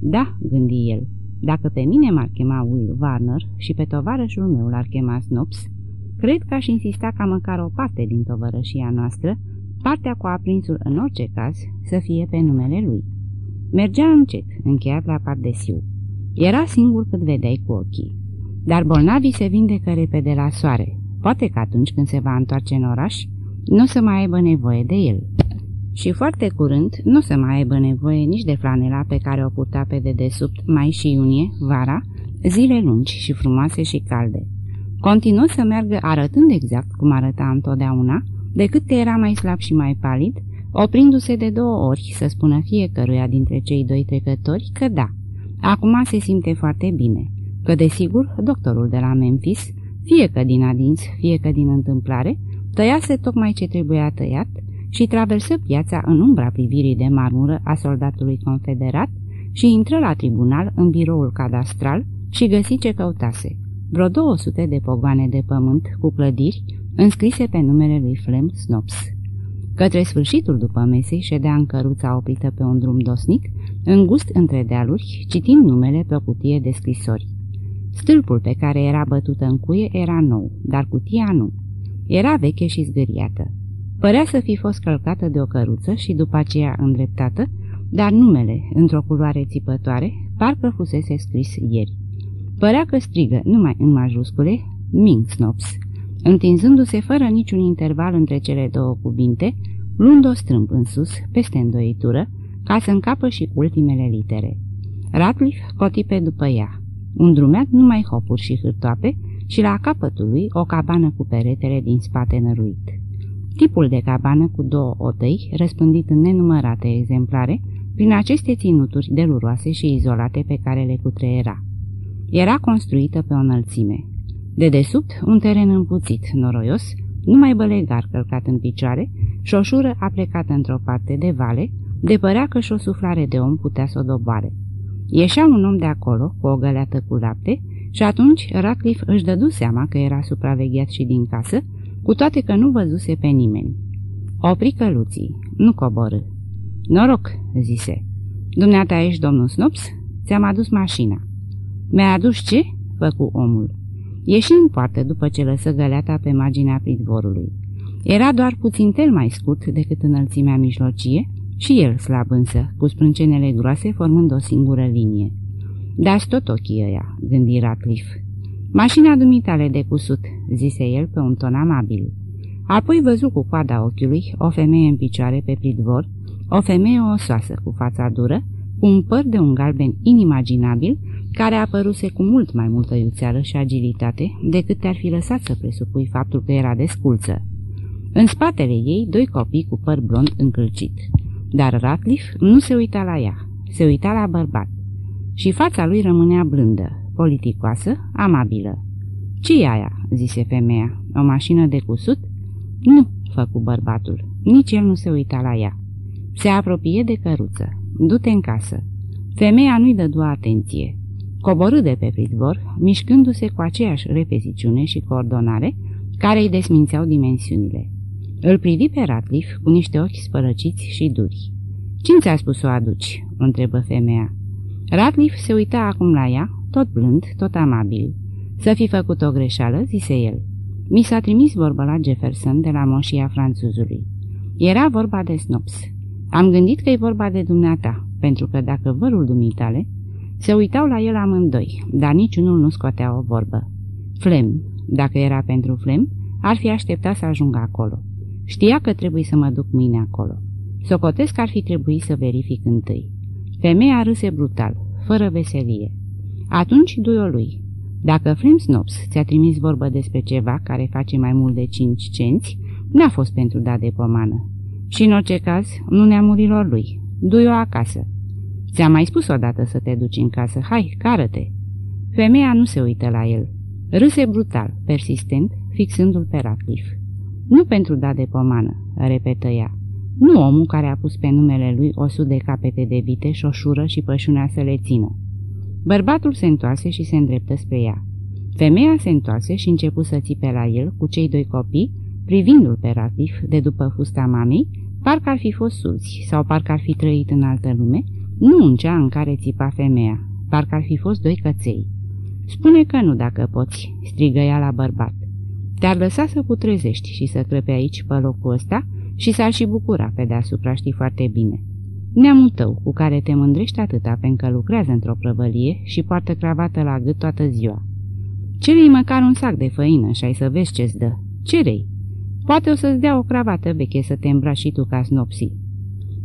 Da, gândi el, dacă pe mine m-ar chema Will Warner și pe tovarășul meu l-ar chema Snops, cred că aș insista ca măcar o parte din tovărășia noastră, partea cu aprinsul în orice caz, să fie pe numele lui. Mergea încet, încheiat la pardesiu. Era singur cât vedeai cu ochii. Dar bolnavii se vindecă repede la soare. Poate că atunci când se va întoarce în oraș, nu o să mai aibă nevoie de el. Și foarte curând nu o să mai aibă nevoie nici de flanela pe care o purta pe dedesubt mai și iunie, vara, zile lungi și frumoase și calde. Continuă să meargă arătând exact cum arăta întotdeauna, decât că era mai slab și mai palid, oprindu-se de două ori să spună fiecăruia dintre cei doi trecători că da, acum se simte foarte bine, că desigur doctorul de la Memphis, fie că din adins, fie că din întâmplare, tăiase tocmai ce trebuia tăiat și traversă piața în umbra privirii de marmură a soldatului confederat și intră la tribunal în biroul cadastral și găsi ce căutase. Vreo 200 de pogoane de pământ cu clădiri înscrise pe numele lui Flem Snops. Către sfârșitul după mesei ședea în căruța oprită pe un drum dosnic, îngust între dealuri, citind numele pe o cutie de scrisori. Stâlpul pe care era bătută în cuie era nou, dar cutia nu. Era veche și zgâriată. Părea să fi fost călcată de o căruță și după aceea îndreptată, dar numele, într-o culoare țipătoare, parcă fusese scris ieri. Părea că strigă, numai în majuscule, Snops, întinzându-se fără niciun interval între cele două cuvinte, luând-o strâmb în sus, peste îndoitură, ca să încapă și ultimele litere. Ratliff coti pe după ea. Un drumeat numai hopuri și hârtoape și la capătul lui o cabană cu peretele din spate năruit. Tipul de cabană cu două otăi, răspândit în nenumărate exemplare, prin aceste ținuturi deluroase și izolate pe care le cutreiera. Era construită pe o înălțime. De desubt, un teren împuțit, noroios, numai bălegar călcat în picioare și o șură aplecată într-o parte de vale, de părea că și o suflare de om putea să o doboare. Ieșea un om de acolo, cu o găleată cu lapte, și atunci Ratliff își dădu seama că era supravegheat și din casă, cu toate că nu văzuse pe nimeni. Opri căluții, nu coborâ. Noroc, zise. Dumneata ești domnul Snops? Ți-am adus mașina. Mi-a adus ce? Făcu omul. Ieși în poartă după ce lăsă găleata pe marginea pridvorului. Era doar puțin tel mai scurt decât înălțimea mijlocie și el slab însă, cu sprâncenele groase formând o singură linie. Dați tot ochii ăia, gândi Ratliff. Mașina dumitale de cusut, zise el pe un ton amabil. Apoi văzu cu coada ochiului o femeie în picioare pe pridvor, o femeie osoasă cu fața dură, cu un păr de un galben inimaginabil, care apăruse cu mult mai multă iuțeală și agilitate decât te-ar fi lăsat să presupui faptul că era desculță. În spatele ei, doi copii cu păr blond încălcit. Dar Ratliff nu se uita la ea, se uita la bărbat. Și fața lui rămânea blândă, politicoasă, amabilă. ce e aia?" zise femeia. O mașină de cusut?" Nu," făcu bărbatul. Nici el nu se uita la ea. Se apropie de căruță. Du-te în casă." Femeia nu-i dădu atenție. Coborâ de pe pridvor, mișcându-se cu aceeași repeziciune și coordonare care îi desmințeau dimensiunile. Îl privi pe Ratliff cu niște ochi spălăciți și duri. Cine ți-a spus să o aduci?" întrebă femeia. Ratliff se uita acum la ea, tot blând, tot amabil. Să fi făcut o greșeală, zise el. Mi s-a trimis vorba la Jefferson de la moșia franțuzului. Era vorba de Snops. Am gândit că e vorba de dumneata, pentru că dacă vărul dumitale... Se uitau la el amândoi, dar niciunul nu scotea o vorbă. Flem, dacă era pentru Flem, ar fi așteptat să ajungă acolo. Știa că trebuie să mă duc mâine acolo. Socotesc ar fi trebuit să verific întâi. Femeia râse brutal, fără veselie. Atunci du-o lui. Dacă Flem Snops ți-a trimis vorbă despre ceva care face mai mult de cinci cenți, n-a fost pentru dat de pomană. Și în orice caz, nu neamurilor lui. Du-o acasă. Ți-am mai spus odată să te duci în casă. Hai, cară-te!" Femeia nu se uită la el. Râse brutal, persistent, fixându-l pe Ratliff. Nu pentru da de pomană," repetă ea. Nu omul care a pus pe numele lui o sută de capete de vite, șoșură și pășunea să le țină. Bărbatul se întoarse și se îndreptă spre ea. Femeia se întoarse și începu să țipe la el cu cei doi copii, privindu-l pe Ratif de după fusta mamei, parcă ar fi fost sulți sau parcă ar fi trăit în altă lume, nu în cea în care țipa femeia, parcă ar fi fost doi căței. Spune că nu dacă poți, strigă ea la bărbat. Te-ar lăsa să putrezești și să crăpe aici pe locul ăsta și s-ar și bucura pe deasupra, știi foarte bine. Neamul tău, cu care te mândrești atâta pentru că lucrează într-o prăvălie și poartă cravată la gât toată ziua. Cere-i măcar un sac de făină și ai să vezi ce-ți dă. Cerei. Poate o să-ți dea o cravată veche să te îmbraci și tu ca snopsii.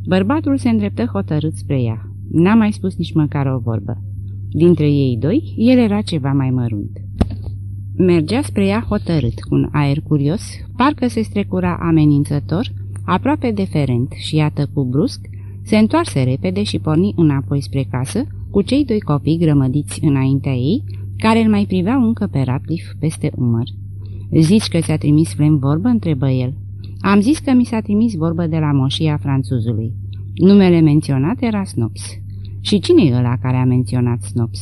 Bărbatul se îndreptă hotărât spre ea. N-a mai spus nici măcar o vorbă. Dintre ei doi, el era ceva mai mărunt. Mergea spre ea hotărât, cu un aer curios, parcă se strecura amenințător, aproape deferent și iată cu brusc, se întoarse repede și porni înapoi spre casă, cu cei doi copii grămădiți înaintea ei, care îl mai priveau încă pe Ratliff peste umăr. Zici că ți-a trimis Flem vorbă?" întrebă el. Am zis că mi s-a trimis vorbă de la moșia franțuzului. Numele menționat era Snops. Și cine e ăla care a menționat Snops?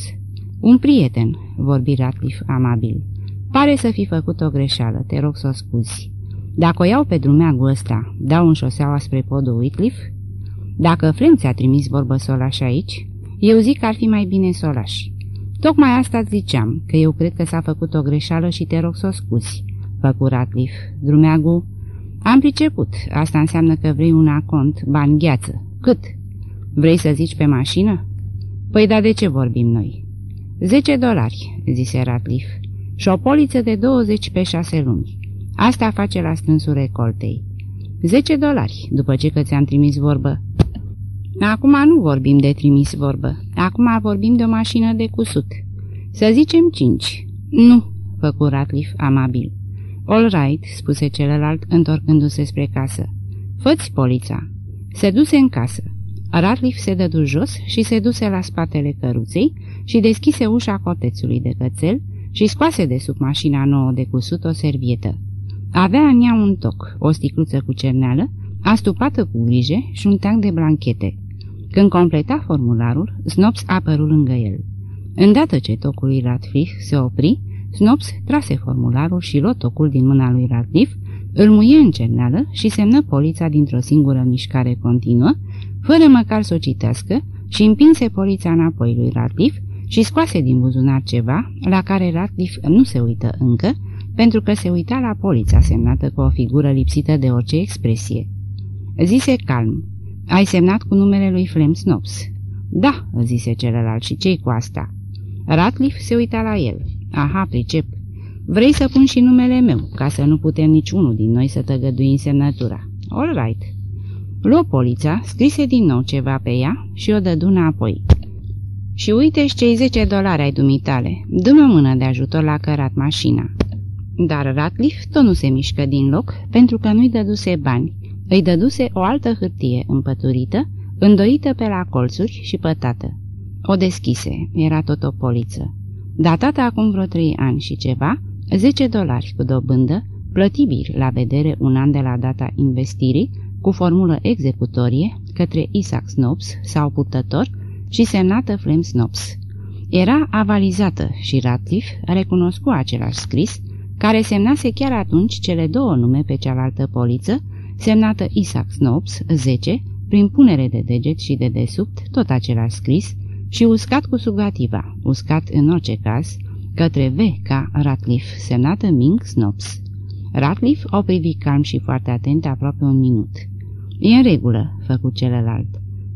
Un prieten, vorbi Ratliff amabil. Pare să fi făcut o greșeală, te rog să o scuzi. Dacă o iau pe drumeagul ăsta, dau în șoseaua spre podul Whitcliffe? Dacă Flem ți-a trimis vorbă să o lași aici, eu zic că ar fi mai bine să o lași. Tocmai asta ziceam, că eu cred că s-a făcut o greșeală și te rog să o scuzi. Făcu Ratliff. Drumeagul am priceput. Asta înseamnă că vrei un acont, bani gheață. Cât? Vrei să zici pe mașină? Păi da, de ce vorbim noi? Zece dolari, zise Ratliff, și o poliță de 20 pe șase luni. Asta face la strânsul recoltei. Zece dolari, după ce că ți-am trimis vorbă. Acum nu vorbim de trimis vorbă. Acum vorbim de o mașină de cusut. Să zicem cinci. Nu, făcu Ratliff amabil. All right, spuse celălalt, întorcându-se spre casă. Făți polița. Se duse în casă. Ratliff se dădu jos și se duse la spatele căruței și deschise ușa cotețului de cățel și scoase de sub mașina nouă de cusut o servietă. Avea în ea un toc, o sticluță cu cerneală, astupată cu grijă și un tank de blanchete. Când completa formularul, Snops apăru lângă el. Îndată ce tocul lui Ratliff se opri, Snops trase formularul și luă tocul din mâna lui Radcliffe, îl muie în cerneală și semnă polița dintr-o singură mișcare continuă, fără măcar să o citească, și împinse polița înapoi lui Radcliffe și scoase din buzunar ceva la care Radcliffe nu se uită încă, pentru că se uita la polița semnată cu o figură lipsită de orice expresie. Zise calm, ai semnat cu numele lui Flem Snops. Da, zise celălalt, și ce cu asta? Ratliff se uita la el. Aha, pricep. Vrei să pun și numele meu, ca să nu putem niciunul din noi să tăgăduim semnătura. All right. Luă polița, scrise din nou ceva pe ea și o dădu înapoi. Și uite-și cei 10 dolari ai dumitale. Dă-mi o mână de ajutor la cărat mașina. Dar Ratliff tot nu se mișcă din loc, pentru că nu-i dăduse bani. Îi dăduse o altă hârtie împăturită, îndoită pe la colțuri și pătată. O deschise, era tot o poliță datată acum vreo trei ani și ceva, 10 dolari cu dobândă, plătibil la vedere un an de la data investirii, cu formulă executorie, către Isaac Snopes sau purtător și semnată Flem Snopes. Era avalizată și Ratliff recunoscu același scris, care semnase chiar atunci cele două nume pe cealaltă poliță, semnată Isaac Snopes, 10, prin punere de deget și de desubt, tot același scris, și uscat cu sugativa, uscat în orice caz, către V ca Ratliff, semnată Ming Snops. Ratliff o privi calm și foarte atent aproape un minut. E în regulă, făcu celălalt.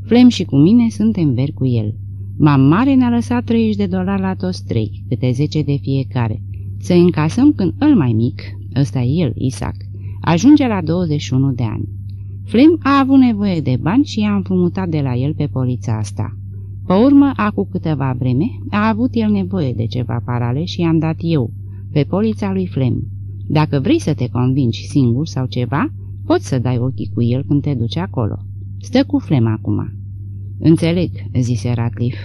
Flem și cu mine suntem veri cu el. Mam mare ne-a lăsat 30 de dolari la toți trei, câte 10 de fiecare. Să încasăm când îl mai mic, ăsta e el, Isaac, ajunge la 21 de ani. Flem a avut nevoie de bani și i-a împrumutat de la el pe polița asta. Pe urmă, acum câteva vreme, a avut el nevoie de ceva parale și i-am dat eu, pe polița lui Flem. Dacă vrei să te convingi singur sau ceva, poți să dai ochii cu el când te duci acolo. Stă cu Flem acum. Înțeleg, zise Ratliff.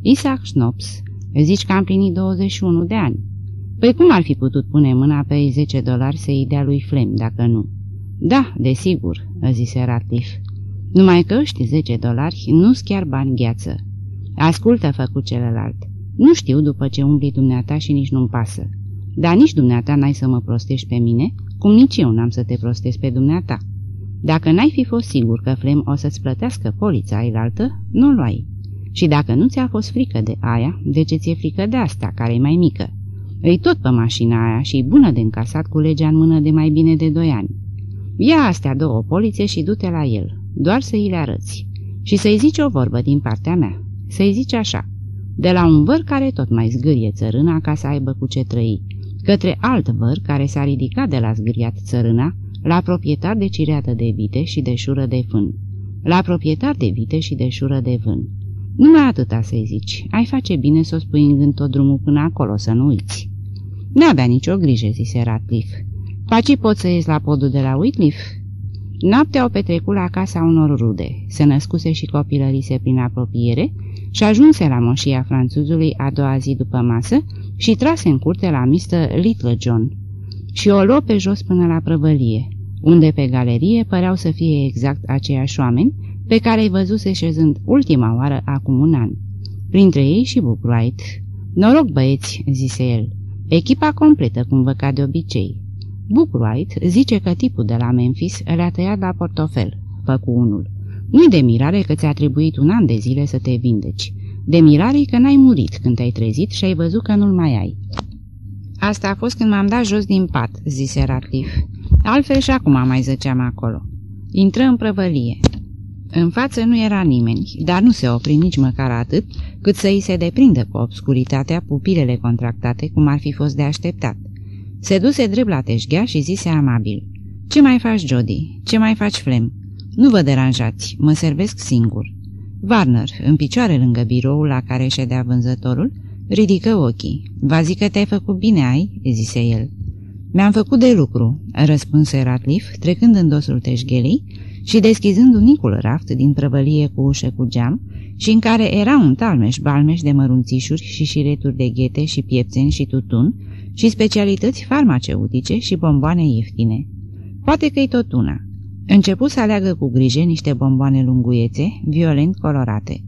Isaac Schnops, zici că am plinit 21 de ani. Păi cum ar fi putut pune mâna pe 10 dolari să-i dea lui Flem, dacă nu? Da, desigur, zise Ratliff. Numai că ăști 10 dolari nu-s chiar bani gheață. Ascultă, făcu celălalt. Nu știu după ce umbli dumneata și nici nu-mi pasă. Dar nici dumneata n-ai să mă prostești pe mine, cum nici eu n-am să te prostesc pe dumneata. Dacă n-ai fi fost sigur că Flem o să-ți plătească polița ailaltă, nu luai. Și dacă nu ți-a fost frică de aia, de ce ți-e frică de asta, care e mai mică? Îi tot pe mașina aia și bună de încasat cu legea în mână de mai bine de doi ani. Ia astea două polițe și du-te la el, doar să îi le arăți. Și să-i zici o vorbă din partea mea. Să-i zici așa, de la un văr care tot mai zgârie țărâna ca să aibă cu ce trăi, către alt văr care s-a ridicat de la zgâriat țărâna, la proprietar de cireată de vite și de șură de fân, la proprietar de vite și de șură de vân. Numai atâta să-i zici, ai face bine să o spui în gând tot drumul până acolo, să nu uiți. N-avea nicio grijă, zise Ratcliffe. Paci pot să ies la podul de la Whitcliffe? Noaptea o petrecut la casa unor rude, se născuse și copilărise prin apropiere și ajunse la moșia franțuzului a doua zi după masă și trase în curte la Mr. Little John și o luă pe jos până la prăvălie, unde pe galerie păreau să fie exact aceiași oameni pe care îi văzuse șezând ultima oară acum un an. Printre ei și Bookwright. Noroc, băieți, zise el. Echipa completă, cum vă ca de obicei. Bookwright zice că tipul de la Memphis le-a tăiat la portofel, făcu unul. Nu-i de mirare că ți-a trebuit un an de zile să te vindeci. De mirare că n-ai murit când te-ai trezit și ai văzut că nu-l mai ai. Asta a fost când m-am dat jos din pat, zise Ratliff. Altfel și acum mai zăceam acolo. Intră în prăvălie. În față nu era nimeni, dar nu se opri nici măcar atât, cât să îi se deprindă cu obscuritatea pupilele contractate, cum ar fi fost de așteptat. Se duse drept la teșghea și zise amabil. Ce mai faci, Jody? Ce mai faci, Flem? Nu vă deranjați, mă servesc singur." Warner, în picioare lângă biroul la care ședea vânzătorul, ridică ochii. Va zic că te-ai făcut bine, ai?" zise el. Mi-am făcut de lucru," răspunse Ratliff, trecând în dosul teșghelii și deschizând unicul raft din prăvălie cu ușă cu geam și în care era un talmeș-balmeș de mărunțișuri și șireturi de ghete și piepțeni și tutun și specialități farmaceutice și bomboane ieftine. Poate că-i tot una. Începu să aleagă cu grijă niște bomboane lunguiețe, violent colorate.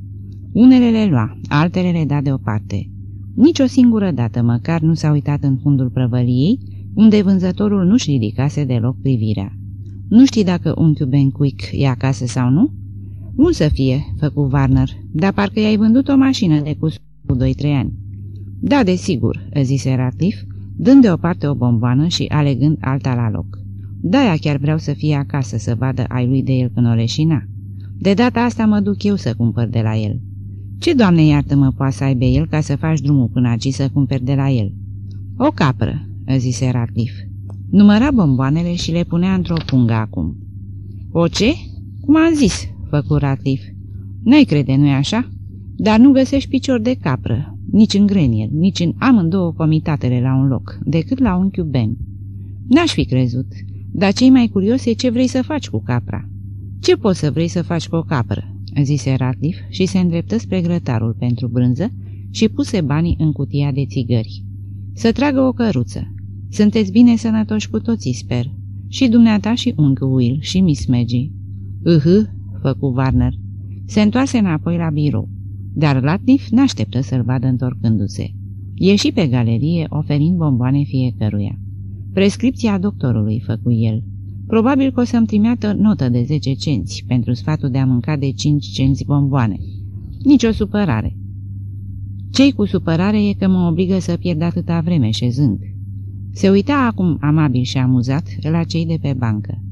Unele le lua, altele le da deoparte. Nici o singură dată măcar nu s-a uitat în fundul prăvăliei, unde vânzătorul nu-și ridicase deloc privirea. Nu știi dacă unchiul Benquick e acasă sau nu?" Nu să fie," făcu Warner, dar parcă i-ai vândut o mașină de cus cu 2-3 ani." Da, desigur," zise Ratliff, dând deoparte o bomboană și alegând alta la loc. De-aia chiar vreau să fie acasă să vadă ai lui de el când o leșina. De data asta mă duc eu să cumpăr de la el. Ce, doamne iartă-mă, poate să aibă el ca să faci drumul până aici să cumperi de la el? O capră, zise Ratcliffe. Număra bomboanele și le punea într-o pungă acum. O ce? Cum am zis, făcu Ratcliffe. N-ai crede, nu-i așa? Dar nu găsești picior de capră, nici în grenier, nici în amândouă comitatele la un loc, decât la unchiul Ben. N-aș fi crezut, dar cei mai curios e ce vrei să faci cu capra. Ce poți să vrei să faci cu o capră?" zise Ratliff și se îndreptă spre grătarul pentru brânză și puse banii în cutia de țigări. Să tragă o căruță. Sunteți bine sănătoși cu toții, sper. Și dumneata și unchiul Will și Miss Maggie. Îhă, făcu Warner. Se întoarse înapoi la birou, dar Ratliff n-așteptă să-l vadă întorcându-se. Ieși pe galerie oferind bomboane fiecăruia. Prescripția doctorului, făcu el. Probabil că o să-mi trimeată notă de 10 cenți pentru sfatul de a mânca de 5 cenți bomboane. Nici o supărare. Cei cu supărare e că mă obligă să pierd atâta vreme șezând. Se uita acum amabil și amuzat la cei de pe bancă.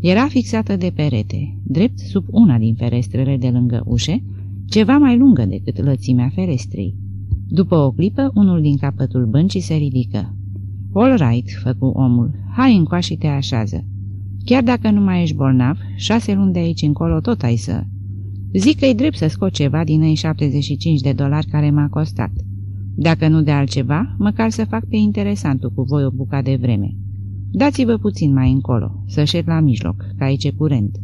Era fixată de perete, drept sub una din ferestrele de lângă ușe, ceva mai lungă decât lățimea ferestrei. După o clipă, unul din capătul băncii se ridică. All right, făcu omul, hai încoa și te așează. Chiar dacă nu mai ești bolnav, șase luni de aici încolo tot ai să... Zic că-i drept să scot ceva din ei 75 de dolari care m-a costat. Dacă nu de altceva, măcar să fac pe interesantul cu voi o buca de vreme. Dați-vă puțin mai încolo, să șed la mijloc, ca aici e curent.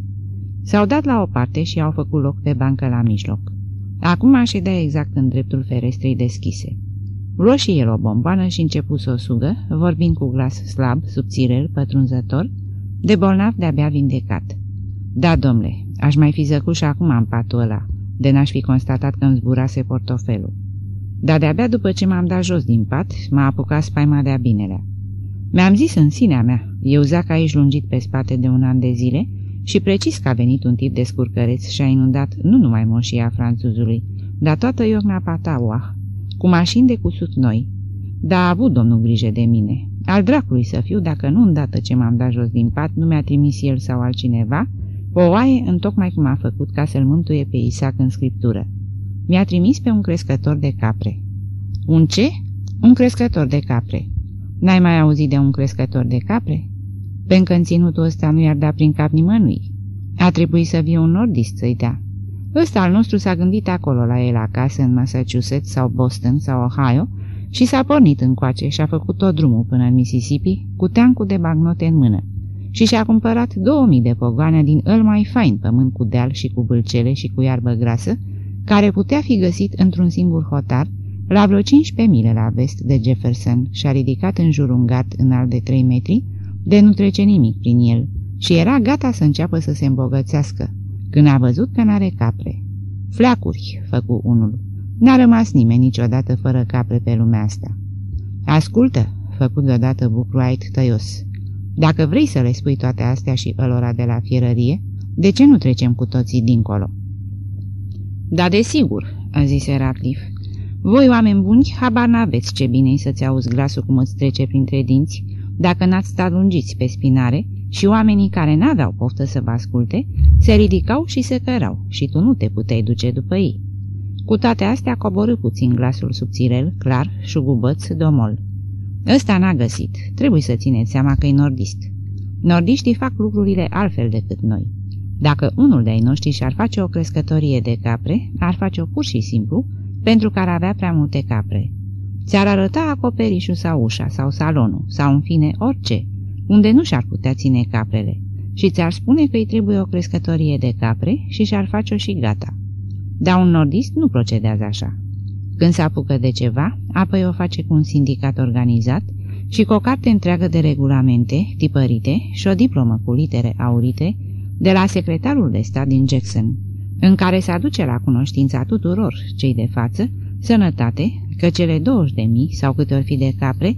S-au dat la o parte și au făcut loc pe bancă la mijloc. Acum ședea exact în dreptul ferestrei deschise. Luă și el o bombană și începu să o sugă, vorbind cu glas slab, subțirel, pătrunzător, de bolnav de-abia vindecat. Da, domnule, aș mai fi zăcut și acum în patul ăla, de n-aș fi constatat că îmi zburase portofelul. Dar de-abia după ce m-am dat jos din pat, m-a apucat spaima de-a binelea. Mi-am zis în sinea mea, eu zac aici lungit pe spate de un an de zile și precis că a venit un tip de scurcăreț și a inundat nu numai moșia franțuzului, dar toată iocna Pataua, cu mașini de cusut noi. Da, a avut domnul grijă de mine. Al dracului să fiu dacă nu îndată ce m-am dat jos din pat nu mi-a trimis el sau altcineva, o oaie întocmai cum a făcut ca să-l mântuie pe Isaac în scriptură. Mi-a trimis pe un crescător de capre. Un ce? Un crescător de capre. N-ai mai auzit de un crescător de capre? Pentru că în ținutul ăsta nu i-ar da prin cap nimănui. A trebuit să fie un nordist să-i dea. Ăsta al nostru s-a gândit acolo la el acasă, în Massachusetts sau Boston sau Ohio, și s-a pornit încoace și a făcut tot drumul până în Mississippi, cu teancul de bagnote în mână. Și și-a cumpărat 2000 de pogoane din îl mai fain pământ cu deal și cu bâlcele și cu iarbă grasă, care putea fi găsit într-un singur hotar, la vreo 15 mile la vest de Jefferson și a ridicat în jur un gard înalt de 3 metri, de nu trece nimic prin el, și era gata să înceapă să se îmbogățească, când a văzut că n-are capre. Fleacuri, făcu unul. N-a rămas nimeni niciodată fără capre pe lumea asta. Ascultă, făcut deodată Bucruait tăios. Dacă vrei să le spui toate astea și ălora de la fierărie, de ce nu trecem cu toții dincolo? Da, desigur, a zis Ratliff. Voi, oameni buni, habar n-aveți ce bine să-ți auzi glasul cum îți trece printre dinți, dacă n-ați stat lungiți pe spinare și oamenii care n-aveau poftă să vă asculte, se ridicau și se cărau și tu nu te puteai duce după ei. Cu toate astea coborâ puțin glasul subțirel, clar, șugubăț, domol. Ăsta n-a găsit. Trebuie să țineți seama că e nordist. Nordiștii fac lucrurile altfel decât noi. Dacă unul de-ai noștri și-ar face o crescătorie de capre, ar face-o pur și simplu, pentru că ar avea prea multe capre. Ți-ar arăta acoperișul sau ușa sau salonul, sau în fine orice, unde nu și-ar putea ține caprele, și ți-ar spune că îi trebuie o crescătorie de capre și și-ar face-o și gata. Dar un nordist nu procedează așa. Când se apucă de ceva, apoi o face cu un sindicat organizat și cu o carte întreagă de regulamente tipărite și o diplomă cu litere aurite de la secretarul de stat din Jackson, în care se aduce la cunoștința tuturor cei de față sănătate, că cele 20 de mii sau câte ori fi de capre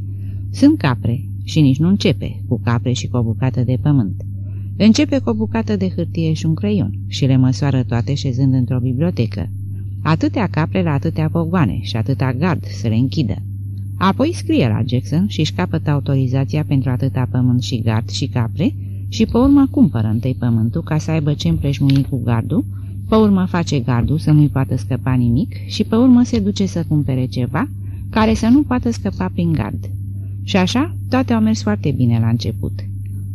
sunt capre și nici nu începe cu capre și cu o bucată de pământ. Începe cu o bucată de hârtie și un creion și le măsoară toate șezând într-o bibliotecă. Atâtea capre la atâtea pogoane și atâta gard să le închidă. Apoi scrie la Jackson și își capătă autorizația pentru atâta pământ și gard și capre și pe urmă cumpără întâi pământul ca să aibă ce împrejmui cu gardul, pe urmă face gardul să nu-i poată scăpa nimic și pe urmă se duce să cumpere ceva care să nu poată scăpa prin gard. Și așa, toate au mers foarte bine la început.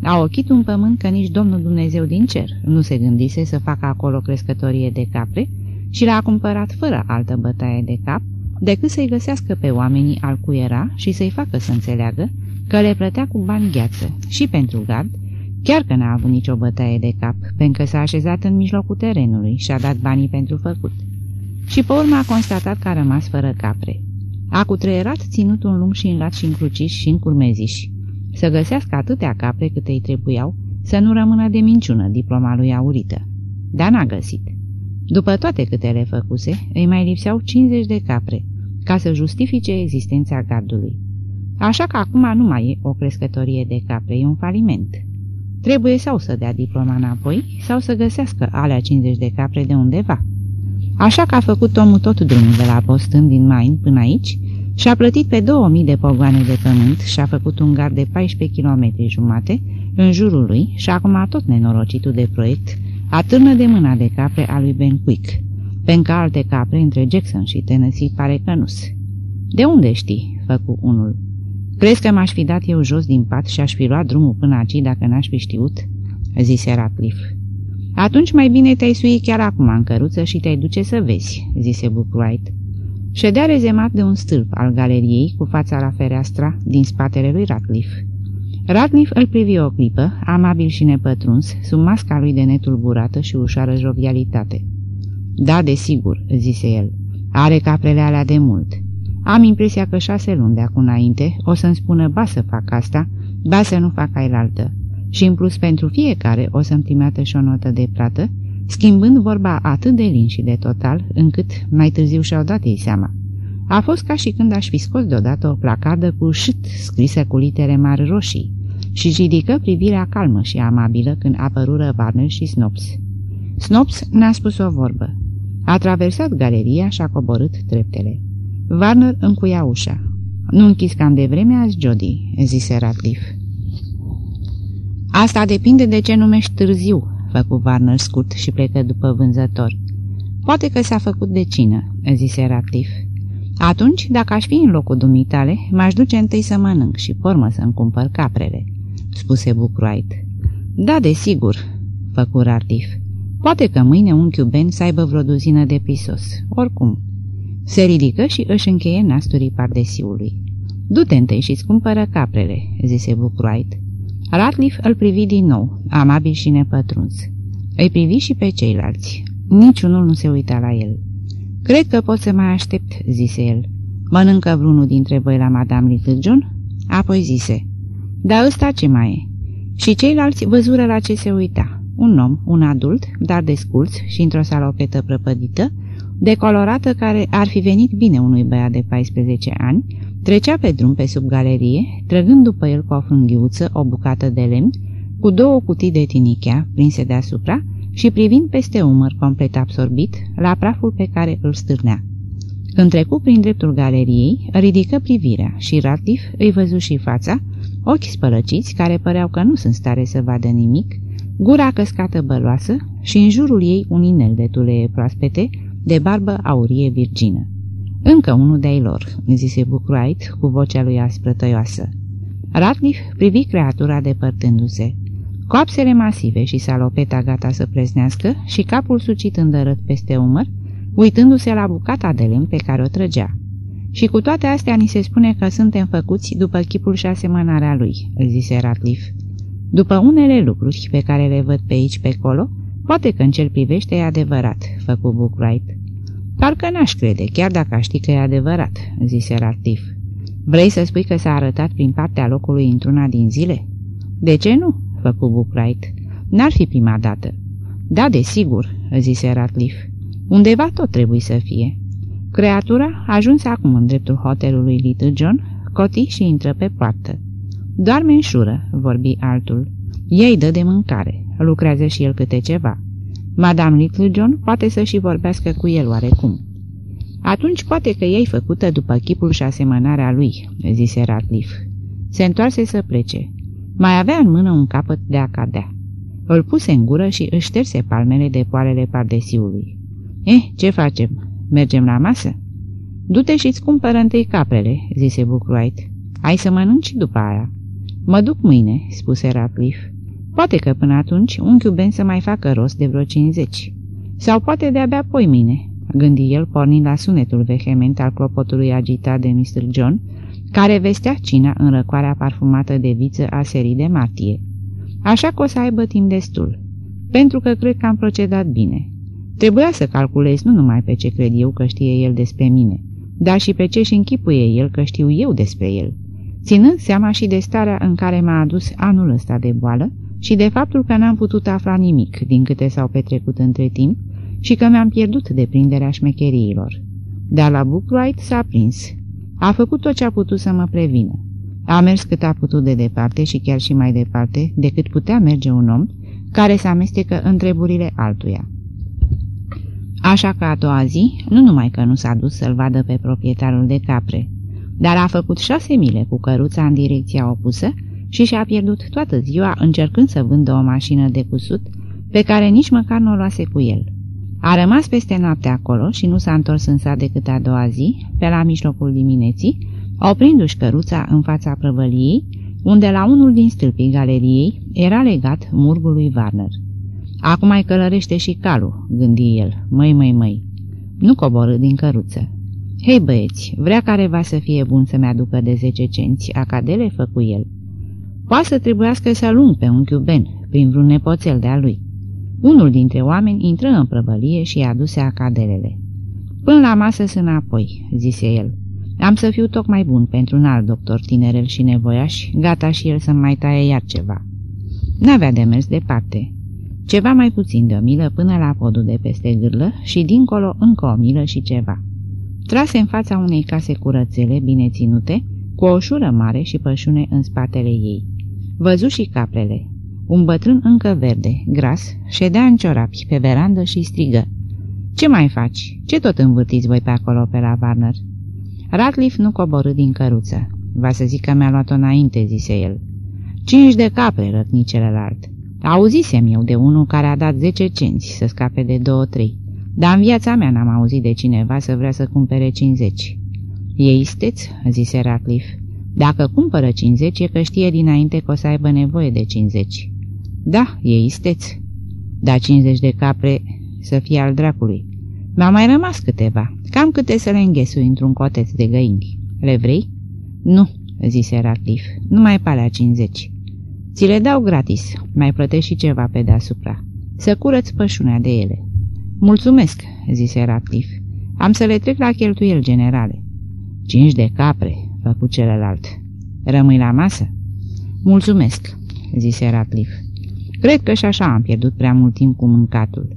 A ochit un pământ că nici Domnul Dumnezeu din cer nu se gândise să facă acolo crescătorie de capre și l-a cumpărat fără altă bătaie de cap, decât să-i găsească pe oamenii al cui era și să-i facă să înțeleagă că le plătea cu bani gheață și pentru gard, chiar că n-a avut nicio bătaie de cap, pentru că s-a așezat în mijlocul terenului și a dat banii pentru făcut. Și pe urmă a constatat că a rămas fără capre. A cutreierat ținutul lung și înlat și încruciș și încurmeziși să găsească atâtea capre câte îi trebuiau, să nu rămână de minciună diploma lui aurită. Dar n-a găsit. După toate câte le făcuse, îi mai lipseau 50 de capre, ca să justifice existența gardului. Așa că acum nu mai e o crescătorie de capre, e un faliment. Trebuie sau să dea diploma înapoi, sau să găsească alea 50 de capre de undeva. Așa că a făcut omul tot drumul de la Boston din Maine până aici și-a plătit pe 2000 de pogoane de pământ și a făcut un gard de 14 km jumate în jurul lui și acum tot nenorocitul de proiect atârnă de mâna de capre a lui Ben Quick, pentru alte capre între Jackson și Tennessee pare că nu De unde știi?" făcu unul. Crezi că m-aș fi dat eu jos din pat și aș fi luat drumul până aici dacă n-aș fi știut?" zise Ratcliffe. Atunci mai bine te-ai sui chiar acum în căruță și te-ai duce să vezi," zise Bookwright. Ședea rezemat de un stâlp al galeriei cu fața la fereastra din spatele lui Ratcliffe. Ratcliffe îl privi o clipă, amabil și nepătruns, sub masca lui de netulburată și ușoară jovialitate. Da, desigur," zise el. Are caprele alea de mult. Am impresia că șase luni de acum înainte o să-mi spună ba să fac asta, ba să nu fac ailaltă. Și în plus pentru fiecare o să-mi trimeată și o notă de plată, schimbând vorba atât de lin și de total, încât mai târziu și-au dat ei seama. A fost ca și când aș fi scos deodată o placardă cu șt scrisă cu litere mari roșii și ridică privirea calmă și amabilă când apărură Warner și Snops. Snops n-a spus o vorbă. A traversat galeria și a coborât treptele. Warner încuia ușa. Nu închis cam de vreme azi, Jody," zise Ratliff. Asta depinde de ce numești târziu," făcu Warner scurt și plecă după vânzător. Poate că s-a făcut de cină," zise Ratliff. Atunci, dacă aș fi în locul dumitale, m-aș duce întâi să mănânc și pormă să-mi cumpăr caprele," spuse Bookwright. Da, desigur," făcu Ratliff. Poate că mâine unchiul Ben să aibă vreo duzină de pisos. Oricum. Se ridică și își încheie nasturii pardesiului. Du-te întâi și-ți cumpără caprele," zise Bookwright. Ratliff îl privi din nou, amabil și nepătruns. Îi privi și pe ceilalți. Niciunul nu se uita la el. Cred că pot să mai aștept," zise el. Mănâncă vreunul dintre voi la Madame Little John?" Apoi zise. Da ăsta ce mai e?" Și ceilalți văzură la ce se uita. Un om, un adult, dar desculț și într-o salopetă prăpădită, decolorată care ar fi venit bine unui băiat de 14 ani, trecea pe drum pe sub galerie, trăgând după el cu o frânghiuță o bucată de lemn, cu două cutii de tinichea prinse deasupra și privind peste umăr complet absorbit la praful pe care îl stârnea. Când trecu prin dreptul galeriei, ridică privirea și Ratif îi văzu și fața, ochi spălăciți care păreau că nu sunt stare să vadă nimic, gura căscată băloasă și în jurul ei un inel de tulee proaspete, de barbă aurie virgină. Încă unul de-ai lor, zise Bookwright cu vocea lui aspră tăioasă. Ratliff privi creatura depărtându-se. Coapsele masive și salopeta gata să preznească și capul sucit îndărât peste umăr, uitându-se la bucata de lemn pe care o trăgea. Și cu toate astea ni se spune că suntem făcuți după chipul și asemănarea lui, zise Ratliff. După unele lucruri pe care le văd pe aici pe acolo, poate că în cel privește e adevărat, făcu Bookwright. Parcă n-aș crede, chiar dacă aș ști că e adevărat, zise Ratliff. Vrei să spui că s-a arătat prin partea locului într-una din zile? De ce nu? făcu Bookwright. N-ar fi prima dată. Da, desigur, zise Ratliff. Undeva tot trebuie să fie. Creatura ajuns acum în dreptul hotelului Little John, coti și intră pe poartă. Doarme în șură, vorbi altul. Ei dă de mâncare, lucrează și el câte ceva. Madame Little John poate să și vorbească cu el oarecum. Atunci poate că ei făcută după chipul și asemănarea lui, zise Ratliff. Se întoarse să plece. Mai avea în mână un capăt de a cadea. Îl puse în gură și își șterse palmele de poalele pardesiului. Eh, ce facem? Mergem la masă?" Du-te și-ți cumpără întâi caprele," zise Bookwright. Ai să mănânci după aia." Mă duc mâine," spuse Ratliff. Poate că până atunci unchiul Ben să mai facă rost de vreo 50. Sau poate de-abia poi mine, gândi el pornind la sunetul vehement al clopotului agitat de Mr. John, care vestea cina în răcoarea parfumată de viță a serii de martie. Așa că o să aibă timp destul, pentru că cred că am procedat bine. Trebuia să calculez nu numai pe ce cred eu că știe el despre mine, dar și pe ce și închipuie el că știu eu despre el, ținând seama și de starea în care m-a adus anul ăsta de boală și de faptul că n-am putut afla nimic din câte s-au petrecut între timp și că mi-am pierdut deprinderea șmecheriilor. Dar la Bookwright s-a prins. A făcut tot ce a putut să mă prevină. A mers cât a putut de departe și chiar și mai departe decât putea merge un om care se amestecă în treburile altuia. Așa că a doua zi, nu numai că nu s-a dus să-l vadă pe proprietarul de capre, dar a făcut șase mile cu căruța în direcția opusă și și-a pierdut toată ziua încercând să vândă o mașină de cusut pe care nici măcar nu o luase cu el. A rămas peste noapte acolo și nu s-a întors în sat decât a doua zi, pe la mijlocul dimineții, oprindu-și căruța în fața prăvăliei, unde la unul din stâlpii galeriei era legat murgul lui Warner. Acum mai călărește și calul, gândi el, măi, măi, măi. Nu coborâ din căruță. Hei băieți, vrea careva să fie bun să-mi aducă de zece cenți, acadele făcu el. Poate să trebuiască să lung pe unchiul Ben, prin vreun nepoțel de-a lui. Unul dintre oameni intră în prăvălie și i-a aduse acadelele. Până la masă sunt înapoi, zise el. Am să fiu tocmai bun pentru un alt doctor tinerel și nevoiaș, gata și el să-mi mai taie iar ceva. N-avea de mers departe. Ceva mai puțin de o milă până la podul de peste gârlă și dincolo încă o milă și ceva. Trase în fața unei case curățele, bine ținute, cu o ușură mare și pășune în spatele ei. Văzu și caprele. Un bătrân încă verde, gras, ședea în ciorapi pe verandă și strigă. Ce mai faci? Ce tot învârtiți voi pe acolo, pe la Warner?" Ratliff nu coborâ din căruță. Va să zic că mi-a luat-o înainte," zise el. Cinci de capre, rătni celălalt. Auzisem eu de unul care a dat zece cenți să scape de două-trei, dar în viața mea n-am auzit de cineva să vrea să cumpere cincizeci. E isteț?" zise Ratliff. Dacă cumpără 50, e că știe dinainte că o să aibă nevoie de 50. Da, e isteț. Da 50 de capre să fie al dracului. Mi-au mai rămas câteva, cam câte să le înghesui într-un coteț de găini. Le vrei? Nu, zise Ratliff, numai pe alea 50. Ți le dau gratis, mai plătești și ceva pe deasupra. Să curăț pășunea de ele. Mulțumesc, zise Ratliff. Am să le trec la cheltuieli generale. Cinci de capre, făcut celălalt. Rămâi la masă? Mulțumesc, zise Ratliff. Cred că și așa am pierdut prea mult timp cu mâncatul.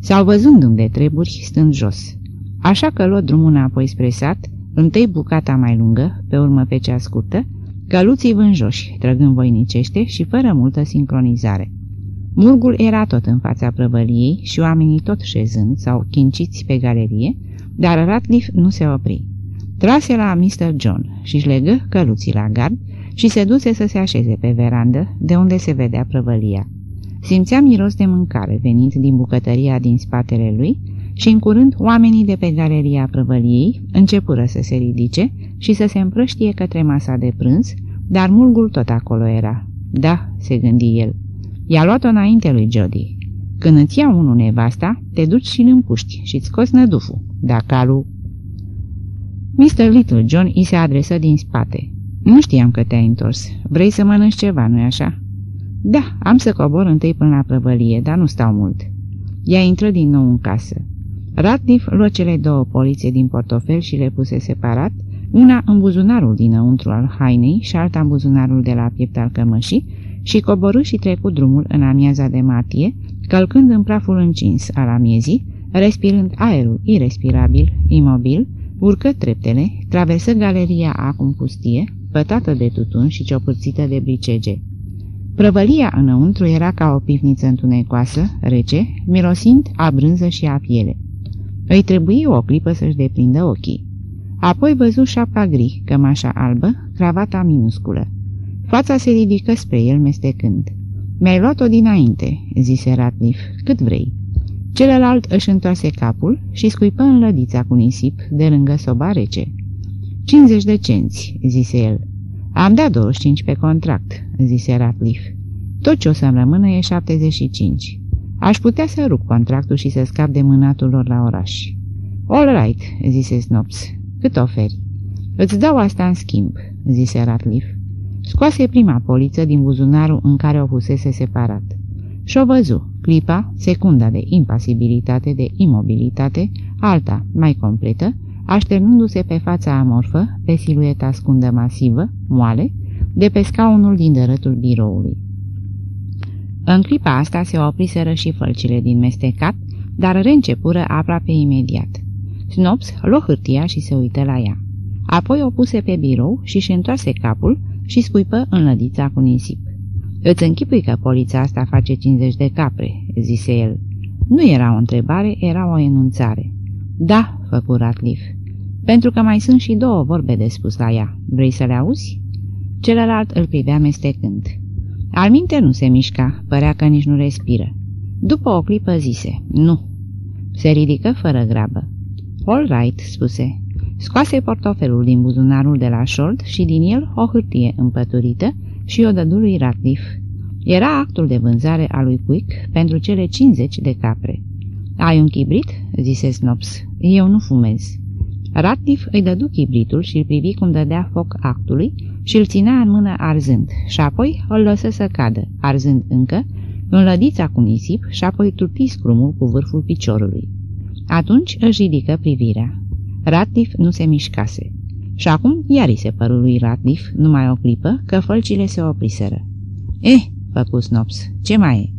S-au văzându-mi de treburi stând jos. Așa că luă drumul înapoi spre sat, întâi bucata mai lungă, pe urmă pe cea scurtă, căluții vânjoși, trăgând voinicește și fără multă sincronizare. Murgul era tot în fața prăvăliei și oamenii tot șezând sau chinciți pe galerie, dar Ratliff nu se opri. Trase la Mr. John și își legă căluții la gard și se duse să se așeze pe verandă, de unde se vedea prăvălia. Simțea miros de mâncare venind din bucătăria din spatele lui și în curând oamenii de pe galeria prăvăliei începură să se ridice și să se împrăștie către masa de prânz, dar mulgul tot acolo era. Da, se gândi el. I-a luat-o înainte lui Jody. Când îți ia unul nevasta, te duci și îl împuști și îți scoți năduful, dar calul Mr. Little John îi se adresă din spate. Nu știam că te-ai întors. Vrei să mănânci ceva, nu-i așa?" Da, am să cobor întâi până la prăvălie, dar nu stau mult." Ea intră din nou în casă. Ratliff luă cele două polițe din portofel și le puse separat, una în buzunarul dinăuntru al hainei și alta în buzunarul de la piept al cămășii, și coborâ și trecu drumul în amiaza de martie, călcând în praful încins al amiezii, respirând aerul irrespirabil, imobil, Urcă treptele, traversă galeria acum pustie, pătată de tutun și ciopârțită de bricege. Prăvălia înăuntru era ca o pivniță întunecoasă, rece, mirosind a brânză și a piele. Îi trebuie o clipă să-și deprindă ochii. Apoi văzu șapca gri, cămașa albă, cravata minusculă. Fața se ridică spre el mestecând. Mi-ai luat-o dinainte," zise Ratliff, cât vrei." Celălalt își întoarse capul și scuipă în lădița cu nisip de lângă soba rece. 50 de cenți," zise el. Am dat 25 pe contract," zise Ratliff. Tot ce o să-mi rămână e 75. Aș putea să rup contractul și să scap de mânatul lor la oraș." All right," zise Snops. Cât oferi?" Îți dau asta în schimb," zise Ratliff. Scoase prima poliță din buzunarul în care o pusese separat. Și-o văzu, clipa, secunda de impasibilitate, de imobilitate, alta, mai completă, așternându-se pe fața amorfă, pe silueta scundă masivă, moale, de pe scaunul din dărătul biroului. În clipa asta se opriseră și fălcile din mestecat, dar reîncepură aproape imediat. Snops luă hârtia și se uită la ea. Apoi o puse pe birou și-și întoarse capul și scuipă în lădița cu nisip. Îți închipui că poliția asta face 50 de capre," zise el. Nu era o întrebare, era o enunțare. Da," făcu Ratliff. Pentru că mai sunt și două vorbe de spus la ea. Vrei să le auzi?" Celălalt îl privea mestecând. Alminte nu se mișca, părea că nici nu respiră. După o clipă zise, nu. Se ridică fără grabă. All right, spuse. Scoase portofelul din buzunarul de la șold și din el o hârtie împăturită și o dădu lui Ratliff. Era actul de vânzare a lui Quick pentru cele 50 de capre. Ai un chibrit?" zise Snops. Eu nu fumez." Ratliff îi dădu chibritul și îl privi cum dădea foc actului și îl ținea în mână arzând și apoi îl lăsă să cadă, arzând încă, în lădița cu nisip și apoi tupi scrumul cu vârful piciorului. Atunci își ridică privirea. Ratliff nu se mișcase. Și acum iar îi se păru lui Ratliff, numai o clipă, că fălcile se opriseră. Eh, făcu Snops, ce mai e?